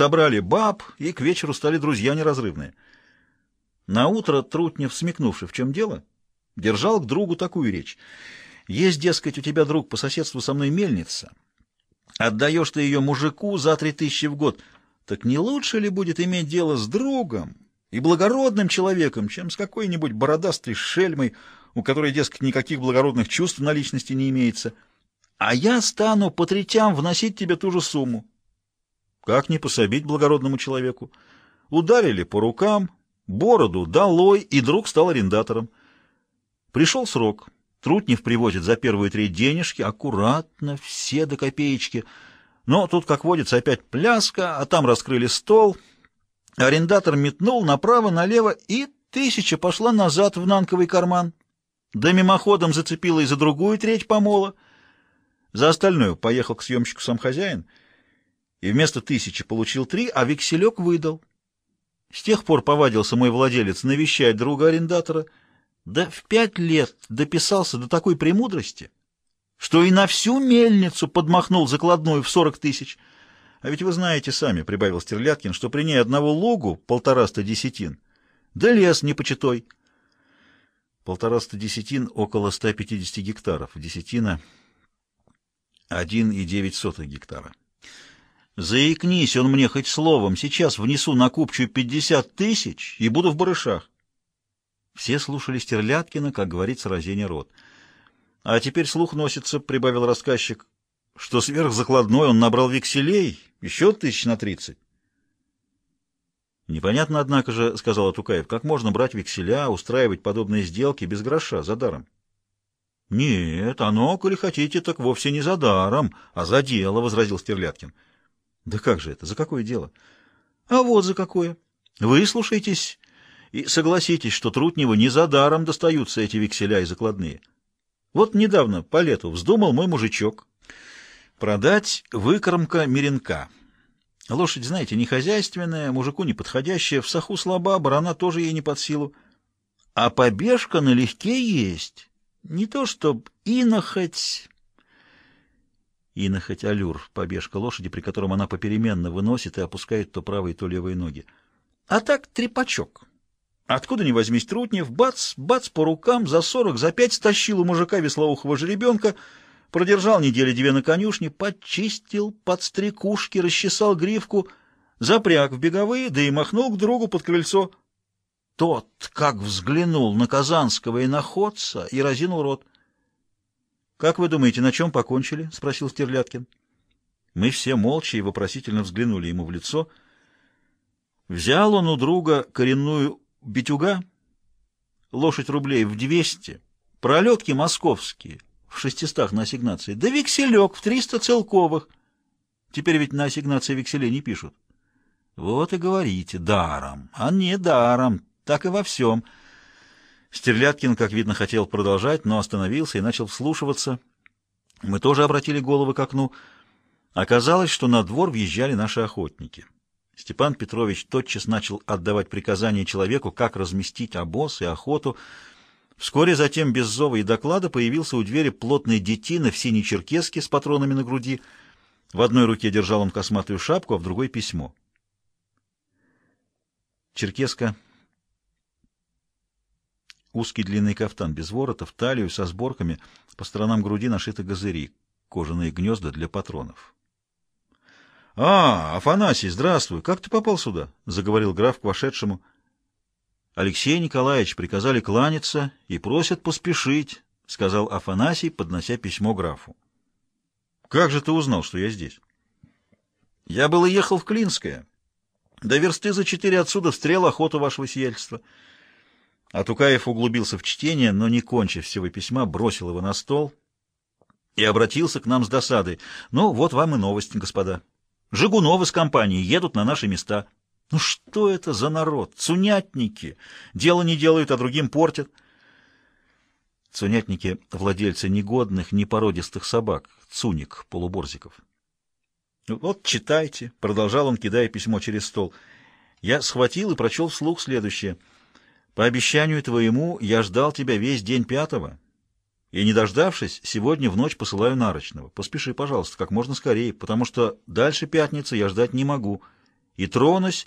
собрали баб, и к вечеру стали друзья неразрывные. На утро Трутнев, смекнувший, в чем дело, держал к другу такую речь. «Есть, дескать, у тебя друг по соседству со мной мельница. Отдаешь ты ее мужику за три тысячи в год. Так не лучше ли будет иметь дело с другом и благородным человеком, чем с какой-нибудь бородастой шельмой, у которой, дескать, никаких благородных чувств на личности не имеется? А я стану по третям вносить тебе ту же сумму». Как не пособить благородному человеку? Ударили по рукам, Бороду долой, и друг стал арендатором. Пришел срок. Трутнев привозит за первую треть денежки, аккуратно, все до копеечки. Но тут, как водится, опять пляска, а там раскрыли стол. Арендатор метнул направо-налево, и тысяча пошла назад в нанковый карман. Да мимоходом зацепила и за другую треть помола. За остальную поехал к съемщику сам хозяин, и вместо тысячи получил три, а векселек выдал. С тех пор повадился мой владелец навещать друга-арендатора, да в пять лет дописался до такой премудрости, что и на всю мельницу подмахнул закладную в сорок тысяч. А ведь вы знаете сами, — прибавил Стерляткин, — что при ней одного лугу полтораста десятин, да лес непочитой. Полтораста десятин — около ста пятидесяти гектаров, десятина — один и девять сотых гектара. Заикнись он мне хоть словом, сейчас внесу на купчую пятьдесят тысяч и буду в барышах. Все слушали Стерляткина, как говорит сразение рот. А теперь слух носится, — прибавил рассказчик, — что сверхзакладной он набрал векселей, еще тысяч на тридцать. Непонятно, однако же, — сказал Атукаев, — как можно брать векселя, устраивать подобные сделки без гроша, за даром? — Нет, оно, коли хотите, так вовсе не за даром, а за дело, — возразил Стерляткин. — да как же это? За какое дело? А вот за какое. Выслушайтесь и согласитесь, что Трутневу не за даром достаются эти векселя и закладные. Вот недавно, по лету, вздумал мой мужичок продать выкормка меренка. Лошадь, знаете, не хозяйственная, мужику не подходящая, в саху слаба, барана тоже ей не под силу. А побежка налегке есть. Не то чтоб инохоть, Инохоть аллюр, побежка лошади, при котором она попеременно выносит и опускает то правые, то левые ноги. А так трепачок. Откуда ни возьмись Трутнев, бац, бац по рукам, за сорок, за пять стащил у мужика веслоухого жеребенка, продержал недели две на конюшне, подчистил, подстриг ушки, расчесал гривку, запряг в беговые, да и махнул к другу под крыльцо. Тот, как взглянул на Казанского иноходца и разинул рот. «Как вы думаете, на чем покончили?» — спросил Стерляткин. Мы все молча и вопросительно взглянули ему в лицо. Взял он у друга коренную битюга, лошадь рублей в двести, пролетки московские, в шестистах на ассигнации, да векселек в триста целковых. Теперь ведь на ассигнации векселей не пишут. Вот и говорите, даром, а не даром, так и во всем — Стерляткин, как видно, хотел продолжать, но остановился и начал вслушиваться. Мы тоже обратили головы к окну. Оказалось, что на двор въезжали наши охотники. Степан Петрович тотчас начал отдавать приказания человеку, как разместить обоз и охоту. Вскоре затем, без зова и доклада, появился у двери плотный детина в синей черкеске с патронами на груди. В одной руке держал он косматую шапку, а в другой — письмо. Черкеска Узкий длинный кафтан без ворота, в талию со сборками, по сторонам груди нашиты газыри, кожаные гнезда для патронов. — А, Афанасий, здравствуй! Как ты попал сюда? — заговорил граф к вошедшему. — Алексей Николаевич приказали кланяться и просят поспешить, — сказал Афанасий, поднося письмо графу. — Как же ты узнал, что я здесь? — Я было ехал в Клинское. До версты за четыре отсюда встрел охоту вашего сиятельства. — Атукаев углубился в чтение, но, не кончив всего письма, бросил его на стол и обратился к нам с досадой. «Ну, вот вам и новости, господа. Жигуновы с компанией едут на наши места. Ну что это за народ? Цунятники! Дело не делают, а другим портят». Цунятники — владельцы негодных, непородистых собак, цуник, полуборзиков. «Вот, читайте», — продолжал он, кидая письмо через стол. Я схватил и прочел вслух следующее — по обещанию твоему я ждал тебя весь день пятого, и, не дождавшись, сегодня в ночь посылаю нарочного. Поспеши, пожалуйста, как можно скорее, потому что дальше пятницы я ждать не могу, и тронусь